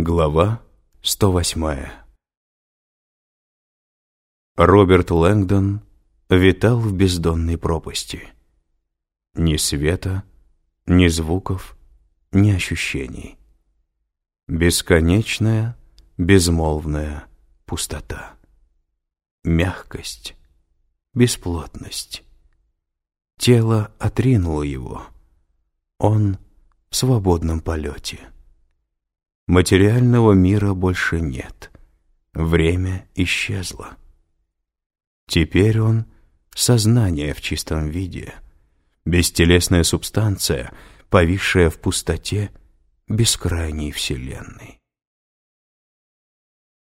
Глава 108 Роберт Лэнгдон витал в бездонной пропасти. Ни света, ни звуков, ни ощущений. Бесконечная, безмолвная пустота. Мягкость, бесплотность. Тело отринуло его. Он в свободном полете. Материального мира больше нет. Время исчезло. Теперь он — сознание в чистом виде, бестелесная субстанция, повисшая в пустоте бескрайней вселенной.